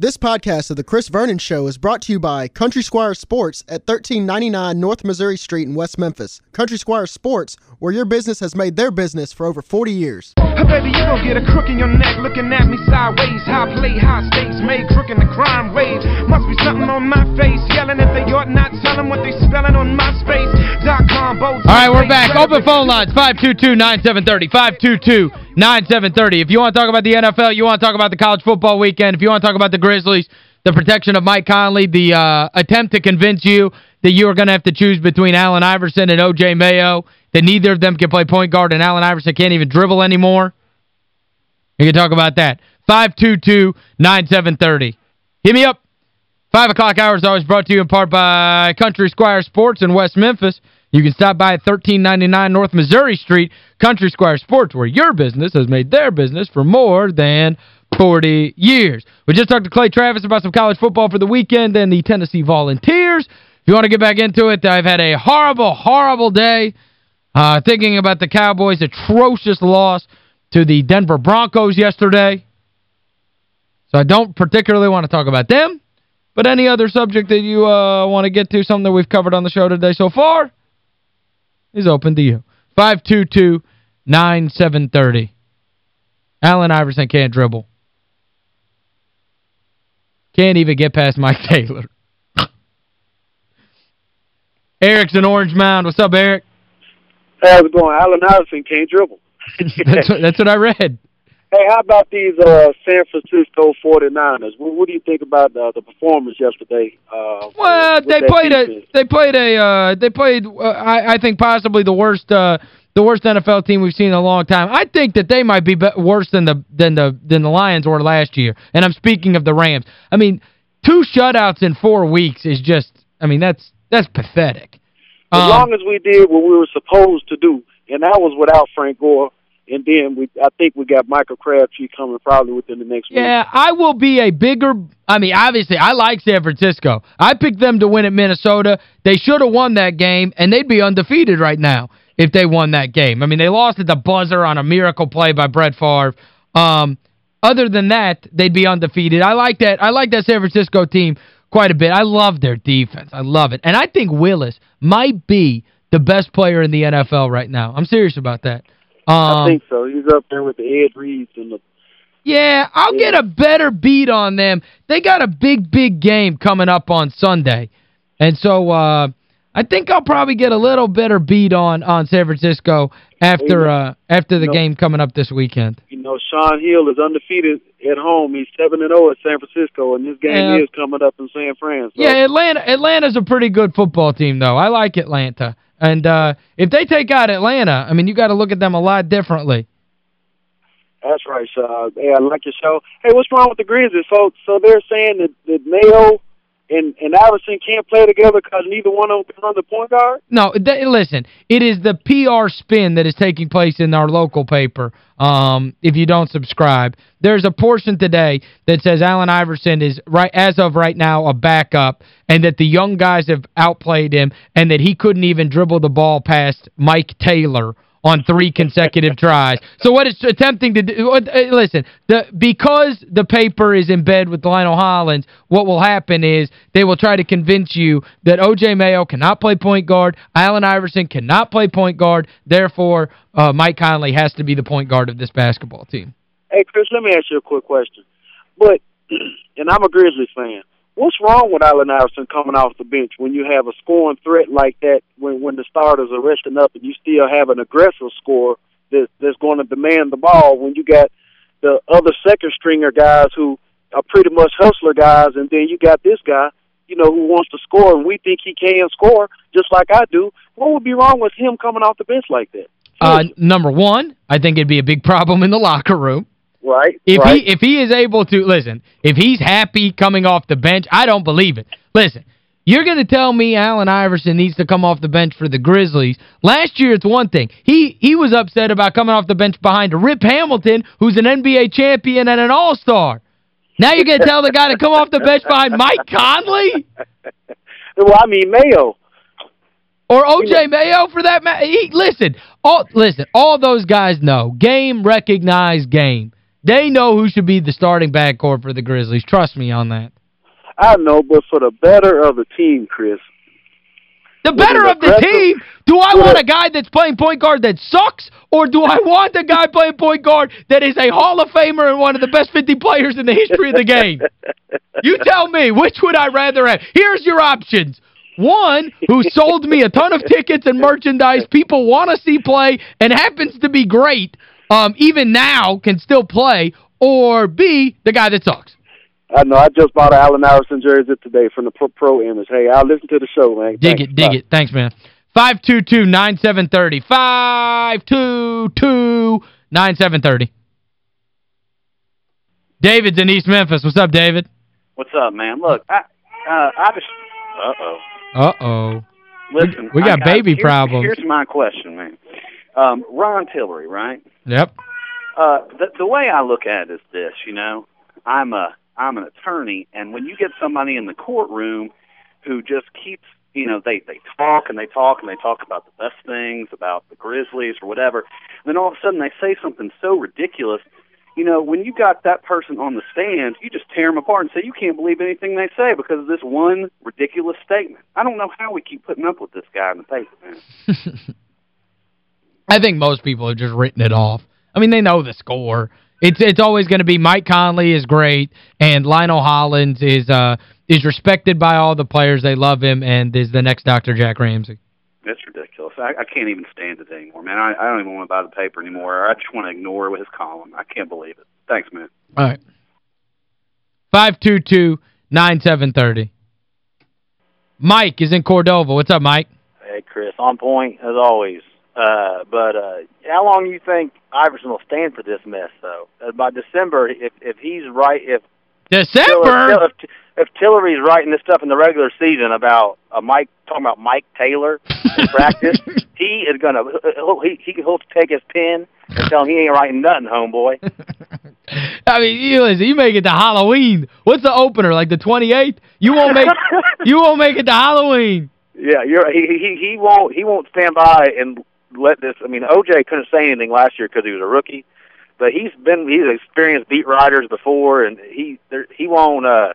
This podcast of The Chris Vernon Show is brought to you by Country Squire Sports at 1399 North Missouri Street in West Memphis. Country Squire Sports, where your business has made their business for over 40 years. Hey, baby, you gon' get a crook in your neck looking at me sideways. High play, high stakes, made crook in the crime wave. Must be something on my face, yelling if they ought not telling what they spelling on my space. Dot com, All right, we're back. Open phone lines, 522-9730, 522-9730. If you want to talk about the NFL, you want to talk about the college football weekend, if you want to talk about the Grizzlies, the protection of Mike Conley, the uh, attempt to convince you that you are going to have to choose between Allen Iverson and O.J. Mayo, that neither of them can play point guard and Allen Iverson can't even dribble anymore. You can talk about that. 522-9730. Hit me up. 5 o'clock hours always brought to you in part by Country Squire Sports in West Memphis. You can stop by at 1399 North Missouri Street, Country Squire Sports, where your business has made their business for more than 40 years. We just talked to Clay Travis about some college football for the weekend and the Tennessee Volunteers. If you want to get back into it, I've had a horrible, horrible day uh, thinking about the Cowboys' atrocious loss to the Denver Broncos yesterday. So I don't particularly want to talk about them. But any other subject that you uh, want to get to, something that we've covered on the show today so far, is open to you. 522-9730. Allen Iverson can't dribble. Can't even get past Mike Taylor. Eric's in Orange Mound. What's up, Eric? Hey, how's it going? Allen Iverson can't dribble. that's, what, that's what I read. Hey, how about these uh, San Francisco 49ers? What, what do you think about uh, the performance yesterday? Uh, well, they played a they played a uh, they played uh, I I think possibly the worst uh, the worst NFL team we've seen in a long time. I think that they might be worse than the than the than the Lions were last year. And I'm speaking of the Rams. I mean, two shutouts in four weeks is just I mean, that's that's pathetic. As um, long as we did what we were supposed to do, and that was without Frank Gore, and then we I think we got Michael Crabtree coming probably within the next week. Yeah, I will be a bigger I mean, obviously, I like San Francisco. I picked them to win at Minnesota. They should have won that game, and they'd be undefeated right now if they won that game. I mean, they lost at the buzzer on a miracle play by Brett Favre. Um, other than that, they'd be undefeated. I like that. I like that San Francisco team quite a bit. I love their defense. I love it. And I think Willis might be the best player in the NFL right now. I'm serious about that. Um, I think so. He's up there with the Ed Reeds and the yeah, I'll yeah. get a better beat on them. They got a big, big game coming up on Sunday. And so uh, I think I'll probably get a little better beat on on San Francisco after uh after the you know, game coming up this weekend. You know, Sean Hill is undefeated at home. He's 7 and 0 at San Francisco and this game yeah. is coming up in San Fran. So. Yeah, Atlanta Atlanta's a pretty good football team though. I like Atlanta. And uh if they take out Atlanta, I mean, you got to look at them a lot differently. That's right. Hey, I like your show. Hey, what's wrong with the Grizzlies? So so they're saying that, that Mayo and and Iverson can't play together because neither one of them can run the point guard? No, listen, it is the PR spin that is taking place in our local paper um, if you don't subscribe. There's a portion today that says Allen Iverson is, right as of right now, a backup and that the young guys have outplayed him and that he couldn't even dribble the ball past Mike Taylor on three consecutive tries. So what it's attempting to do, uh, listen, the because the paper is in bed with Lionel Hollins, what will happen is they will try to convince you that O.J. Mayo cannot play point guard, Allen Iverson cannot play point guard, therefore uh, Mike Conley has to be the point guard of this basketball team. Hey, Chris, let me ask you a quick question. But, and I'm a Grizzlies fan, what's wrong with Allen Iverson coming off the bench when you have a scoring threat like that when when the starters are resting up and you still have an aggressive score that that's going to demand the ball when you got the other second stringer guys who are pretty much hustler guys and then you got this guy you know who wants to score and we think he can score just like I do? What would be wrong with him coming off the bench like that? Uh number 1 I think it'd be a big problem in the locker room Right. If right. he if he is able to listen, if he's happy coming off the bench, I don't believe it. Listen, you're going to tell me Allen Iverson needs to come off the bench for the Grizzlies. Last year, it's one thing. He he was upset about coming off the bench behind Rip Hamilton, who's an NBA champion and an All-Star. Now you're going to tell the guy to come off the bench behind Mike Conley? Well, I mean, Mayo. Or O.J. Mayo for that matter. Listen, all, listen, all those guys know. Game, recognize, game. They know who should be the starting backcourt for the Grizzlies. Trust me on that. I know, but for the better of the team, Chris. The better of the team? Do I want a guy that's playing point guard that sucks, or do I want a guy playing point guard that is a Hall of Famer and one of the best 50 players in the history of the game? you tell me, which would I rather have? Here's your options. One, who sold me a ton of tickets and merchandise people want to see play and happens to be great, um, even now can still play, or B, the guy that sucks. I know. I just bought an Allen Iverson jersey today from the Pro, Pro Image. Hey, I'll listen to the show, man. Dig Thanks. it, dig Bye. it. Thanks, man. 522-9730. 522-9730. David's in East Memphis. What's up, David? What's up, man? Look, I uh, I just... Uh-oh. Uh-oh. Listen, we, we got, baby here's, problems. Here's my question, man. Um, Ron Tillery, right? Yep. Uh, the, the way I look at it is this, you know. I'm a I'm an attorney, and when you get somebody in the courtroom who just keeps, you know, they they talk and they talk and they talk about the best things about the Grizzlies or whatever, then all of a sudden they say something so ridiculous. You know, when you got that person on the stand, you just tear them apart and say you can't believe anything they say because of this one ridiculous statement. I don't know how we keep putting up with this guy in the paper, man. I think most people have just written it off. I mean, they know the score. It's it's always going to be Mike Conley is great and Lionel Hollins is uh is respected by all the players. They love him and is the next Dr. Jack Ramsay. That's ridiculous. I, I can't even stand it anymore, man. I, I don't even want to buy the paper anymore. I just want to ignore his column. I can't believe it. Thanks, man. All right. 522-9730. Mike is in Cordova. What's up, Mike? Hey, Chris. On point, as always. Uh, but uh, how long do you think Iverson will stand for this mess, though? Uh, by December, if if he's right, if December, if, if Tillery's writing this stuff in the regular season about uh, Mike talking about Mike Taylor in practice, he is gonna he'll, he he he'll take his pen and tell him he ain't writing nothing, homeboy. I mean, you listen, you make it to Halloween. What's the opener? Like the 28th? You won't make you won't make it to Halloween. Yeah, you're he he he won't he won't stand by and let this. I mean, OJ couldn't say anything last year because he was a rookie, but he's been he's experienced beat writers before, and he there, he won't. uh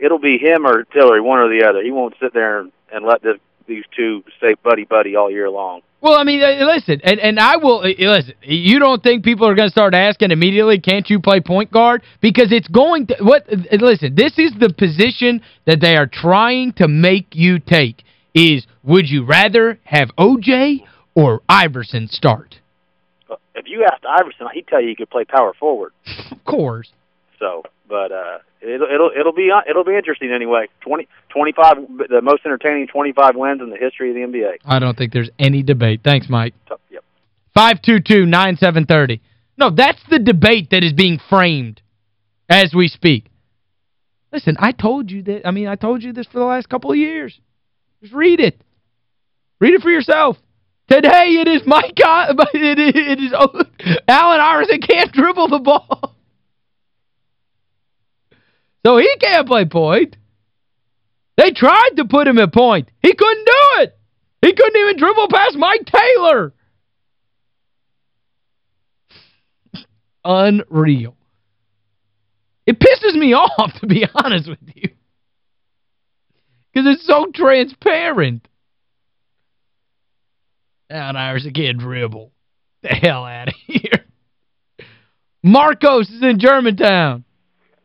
It'll be him or Tillery, one or the other. He won't sit there and, and let this these two say buddy buddy all year long. Well, I mean, uh, listen, and and I will uh, listen. You don't think people are going to start asking immediately, can't you play point guard? Because it's going to what uh, listen, this is the position that they are trying to make you take is would you rather have OJ or Iverson start? If you asked Iverson, he'd tell you he could play power forward. of course. So, but uh it'll it'll it'll be uh, it'll be interesting anyway. 20 25 the most entertaining 25 wins in the history of the NBA. I don't think there's any debate. Thanks, Mike. Yep. 522-9730. No, that's the debate that is being framed as we speak. Listen, I told you that. I mean, I told you this for the last couple of years. Just read it. Read it for yourself. Today it is Mike it is, it is Allen Iverson can't dribble the ball. So he can't play point. They tried to put him at point. He couldn't do it. He couldn't even dribble past Mike Taylor. Unreal. It pisses me off, to be honest with you. Because it's so transparent. Allen Iverson can't dribble. The hell out of here. Marcos is in Germantown.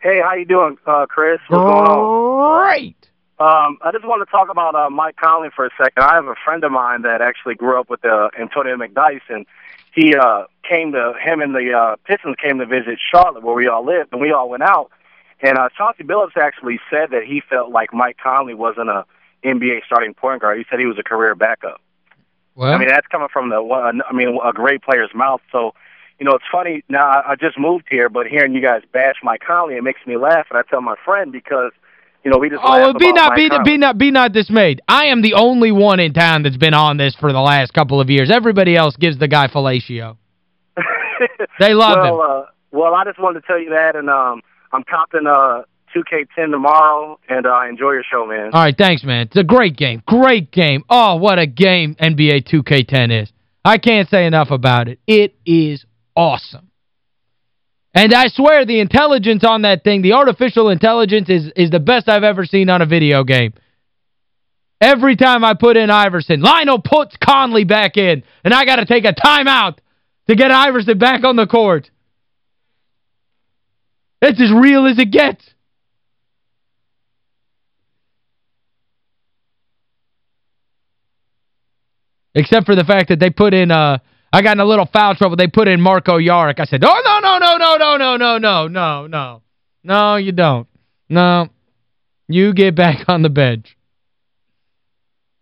Hey, how you doing, uh, Chris? What's going on? Great. Um, I just want to talk about uh, Mike Conley for a second. I have a friend of mine that actually grew up with uh, Antonio McDyess, and he uh, came to, him and the uh, Pistons came to visit Charlotte where we all lived, and we all went out. And uh, Chauncey Billups actually said that he felt like Mike Conley wasn't a NBA starting point guard. He said he was a career backup. Well, I mean, that's coming from the, I mean, a great player's mouth. So, you know, it's funny. Now, I just moved here, but hearing you guys bash Mike Conley, it makes me laugh. And I tell my friend because, you know, we just Oh, well, be not be, be not be not dismayed. I am the only one in town that's been on this for the last couple of years. Everybody else gives the guy fellatio. they love well, him. Uh, well, I just wanted to tell you that, and um, I'm copping uh 2K10 tomorrow, and uh, enjoy your show, man. All right, thanks, man. It's a great game. Great game. Oh, what a game NBA 2K10 is. I can't say enough about it. It is awesome. And I swear the intelligence on that thing, the artificial intelligence is is the best I've ever seen on a video game. Every time I put in Iverson, Lionel puts Conley back in, and I got to take a timeout to get Iverson back on the court. It's as real as it gets. Except for the fact that they put in, uh, I got in a little foul trouble. They put in Marko Jaric. I said, oh, no, no, no, no, no, no, no, no, no, no. No, you don't. No. You get back on the bench.